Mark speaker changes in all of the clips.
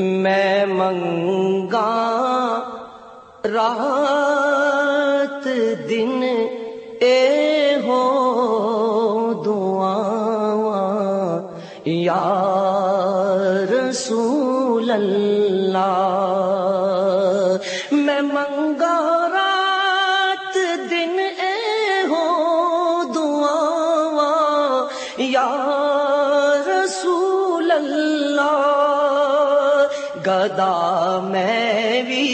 Speaker 1: میں منگا رات دن، اے ہو دعا یا رسول اللہ، میں منگا رات دن، اے ہو دعا یا رسول اللہ گدا میں بھی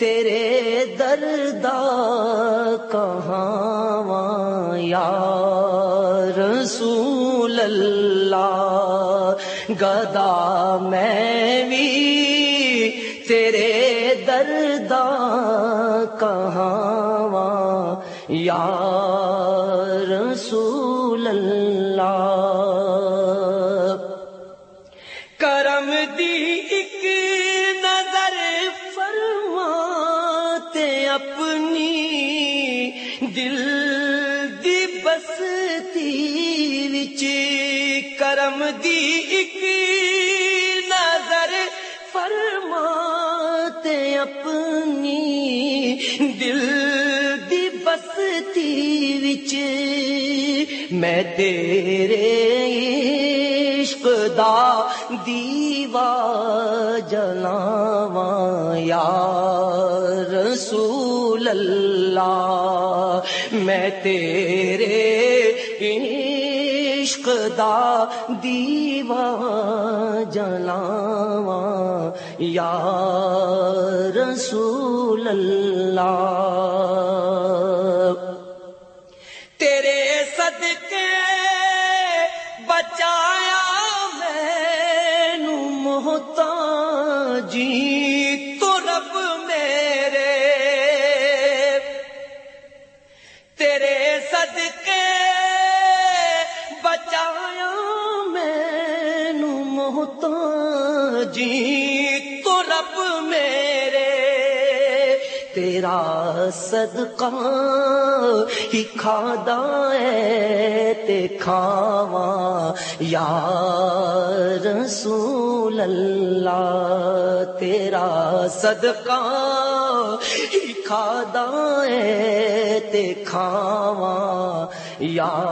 Speaker 1: تیرے دردا کہاں یا رسول اللہ؟ گدا میں بھی تیرے دردا کہاں یا رسول اپنی دل دی بستی وچ کرم دی ایک نظر فرماتے اپنی دل دی بستی وچ میں تیرے عشق دا دیوا جلاواں یا رسول اللہ میں تیرے عشق دا دیوا جلاواں یا رسول اللہ۔ محتاجی تو رب میرے، تیرا صدقہ ہی کھادا ہے تے کھاواں یا رسول اللہ، تیرا صدقہ ہی کھادا ہے تے کھاواں۔ یا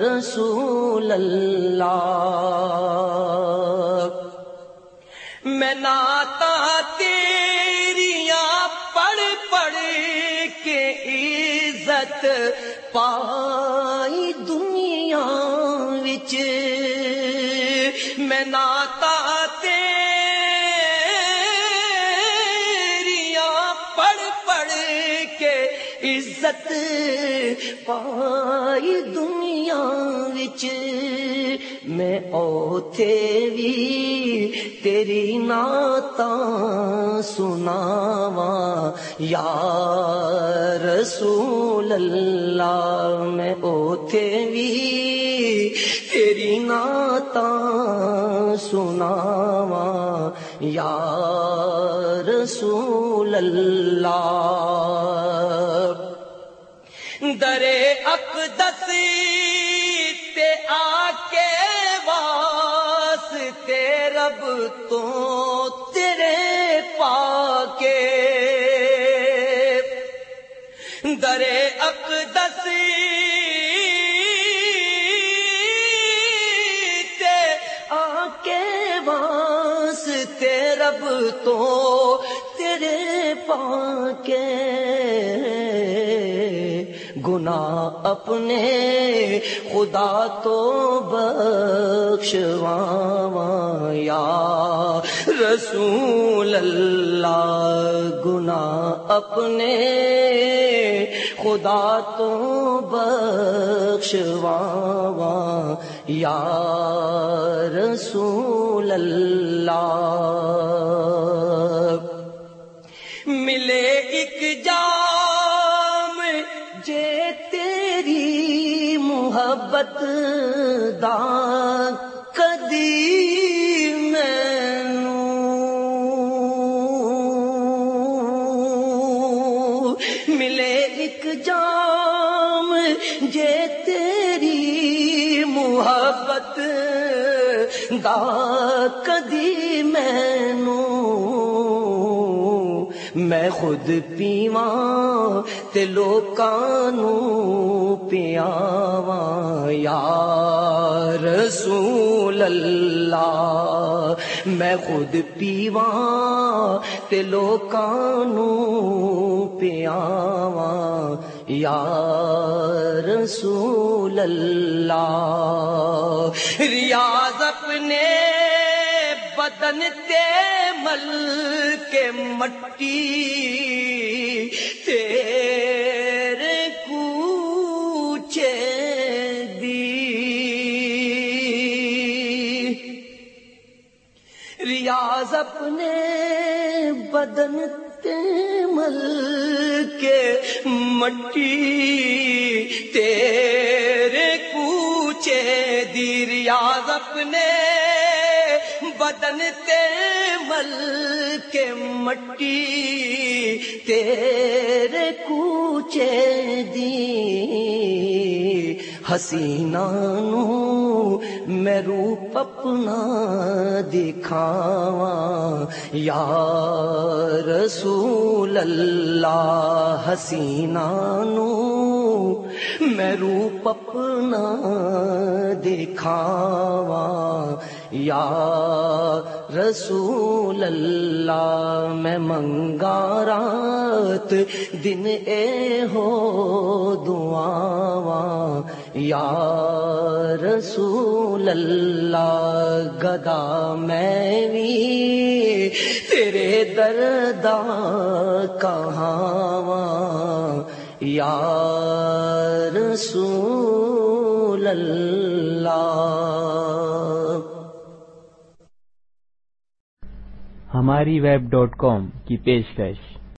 Speaker 1: رسول اللہ، میں ناتا تیریاں پڑھ پڑھ کے عزت پائی دنیا وچ۔ میں ناتا عزت پائی دنیا وچ۔ میں اوتھے بھی تیری نعتا سناواں۔ یا رسول اللہ، میں اوتھے بھی تیری نعتا سناواں۔ یا رسول اللہ۔ درے اقدس تے آ کے واسطے رب تو تیرے پاکے۔ درے اقدس واسطے رب تو تیرے پاکے گناہ اپنے خدا تو بخشواں یا رسول اللہ۔ گناہ اپنے خدا تو بخشواں یا رسول اللہ، ملے ایک جام جے تیری محبت دا کدی ملے ایک جام جے تیری محبت دا کدی مینو میں خود پیواں تے لوکاں نو پیاواں یا رسول اللہ میں خود پیواں تے لوکاں نو پیاواں یا رسول اللہ۔ ریاض اپنے بدن تے مل کے مٹی۔ تیرے کوچے دی۔ ریاض اپنے بدن تے مل کے مٹی، تیرے کوچے دی اپنے بدن تے مل کے مٹی، تیرے کوچے دی حسینہ نو میں روپ اپنا دکھاواں۔ یا رسول اللہ حسینہ نو میں روپ اپنا دکھاواں۔ یا رسول اللہ، میں منگا رات، دن اے ہو دعاواں۔ یا رسول اللہ، گدا میں بھی تیرے دردا کہاں یا رسول اللہ۔
Speaker 2: ہماری ویب ڈاٹ کام کی پیشکش۔